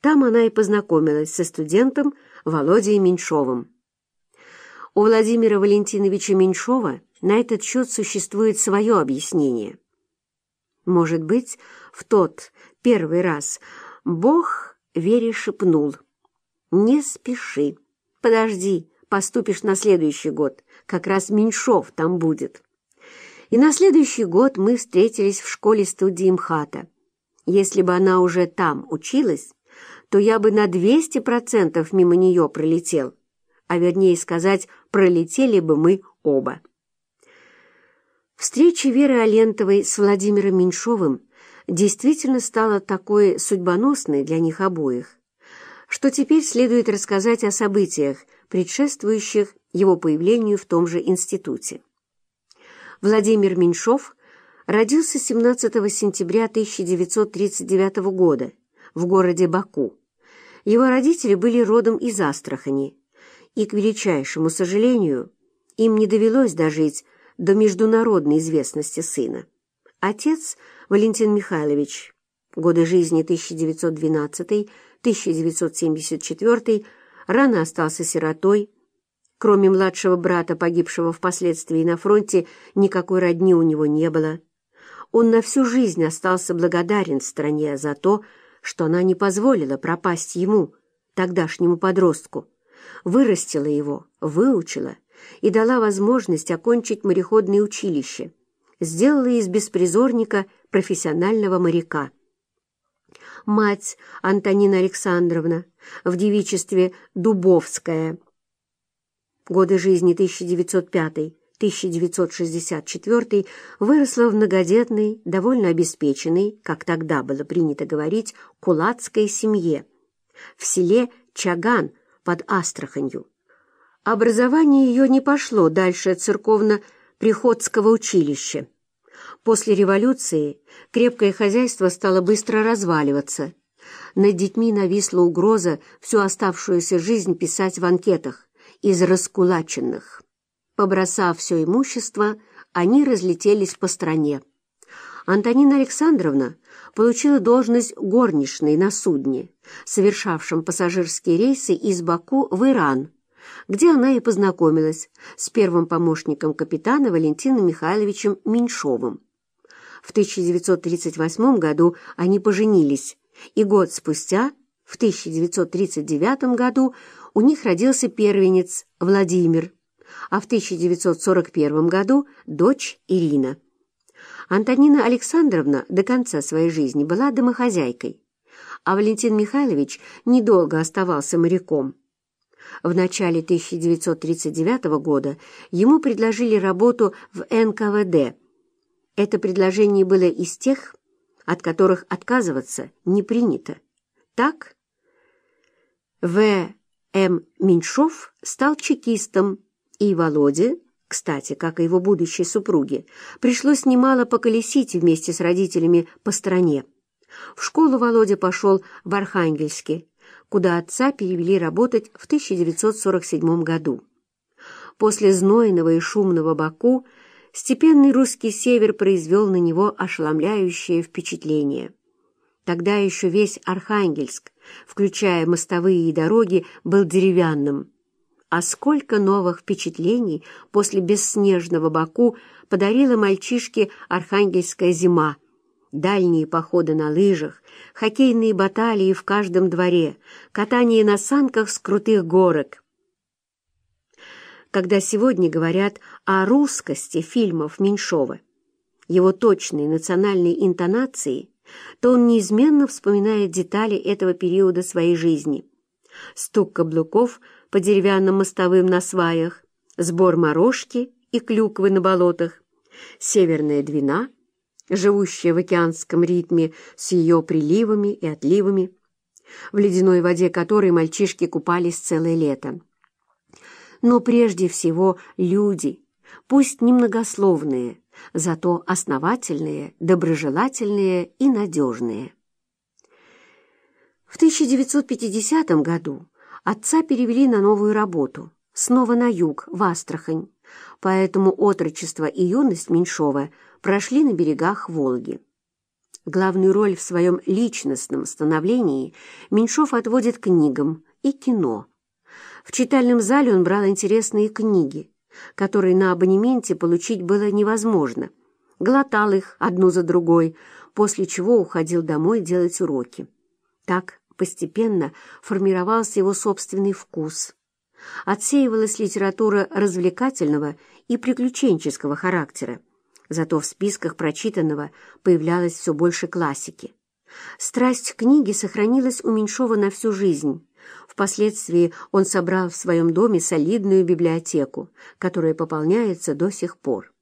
Там она и познакомилась со студентом Володей Меньшовым. У Владимира Валентиновича Меньшова на этот счет существует свое объяснение. Может быть, в тот первый раз Бог Вере шепнул «Не спеши, подожди, поступишь на следующий год, как раз Меньшов там будет». И на следующий год мы встретились в школе-студии МХАТа. Если бы она уже там училась, то я бы на 200% мимо нее пролетел, а вернее сказать, пролетели бы мы оба. Встреча Веры Алентовой с Владимиром Меньшовым действительно стала такой судьбоносной для них обоих, что теперь следует рассказать о событиях, предшествующих его появлению в том же институте. Владимир Меньшов родился 17 сентября 1939 года в городе Баку. Его родители были родом из Астрахани, и, к величайшему сожалению, им не довелось дожить до международной известности сына. Отец Валентин Михайлович, годы жизни 1912-1974, рано остался сиротой, Кроме младшего брата, погибшего впоследствии на фронте, никакой родни у него не было. Он на всю жизнь остался благодарен стране за то, что она не позволила пропасть ему, тогдашнему подростку, вырастила его, выучила и дала возможность окончить мореходное училище, сделала из беспризорника профессионального моряка. Мать Антонина Александровна в девичестве Дубовская – годы жизни 1905-1964, выросла в многодетной, довольно обеспеченной, как тогда было принято говорить, кулацкой семье в селе Чаган под Астраханью. Образование ее не пошло дальше церковно-приходского училища. После революции крепкое хозяйство стало быстро разваливаться. Над детьми нависла угроза всю оставшуюся жизнь писать в анкетах из раскулаченных. Побросав все имущество, они разлетелись по стране. Антонина Александровна получила должность горничной на судне, совершавшем пассажирские рейсы из Баку в Иран, где она и познакомилась с первым помощником капитана Валентином Михайловичем Меньшовым. В 1938 году они поженились, и год спустя, в 1939 году, у них родился первенец Владимир, а в 1941 году дочь Ирина. Антонина Александровна до конца своей жизни была домохозяйкой, а Валентин Михайлович недолго оставался моряком. В начале 1939 года ему предложили работу в НКВД. Это предложение было из тех, от которых отказываться не принято. Так, В. М. Меньшов стал чекистом, и Володе, кстати, как и его будущей супруге, пришлось немало поколесить вместе с родителями по стране. В школу Володя пошел в Архангельске, куда отца перевели работать в 1947 году. После знойного и шумного Баку степенный русский север произвел на него ошеломляющее впечатление. Тогда еще весь Архангельск, включая мостовые и дороги, был деревянным. А сколько новых впечатлений после бесснежного Баку подарила мальчишке архангельская зима. Дальние походы на лыжах, хоккейные баталии в каждом дворе, катание на санках с крутых горок. Когда сегодня говорят о русскости фильмов Меньшова, его точной национальной интонации – то он неизменно вспоминает детали этого периода своей жизни. Стук каблуков по деревянным мостовым на сваях, сбор морожки и клюквы на болотах, северная двина, живущая в океанском ритме с ее приливами и отливами, в ледяной воде которой мальчишки купались целое лето. Но прежде всего люди, пусть немногословные, зато основательные, доброжелательные и надежные. В 1950 году отца перевели на новую работу, снова на юг, в Астрахань, поэтому отрочество и юность Меньшова прошли на берегах Волги. Главную роль в своем личностном становлении Меньшов отводит книгам и кино. В читальном зале он брал интересные книги, которые на абонементе получить было невозможно, глотал их одну за другой, после чего уходил домой делать уроки. Так постепенно формировался его собственный вкус. Отсеивалась литература развлекательного и приключенческого характера, зато в списках прочитанного появлялось все больше классики. Страсть к книге сохранилась у Меньшова на всю жизнь. Впоследствии он собрал в своем доме солидную библиотеку, которая пополняется до сих пор.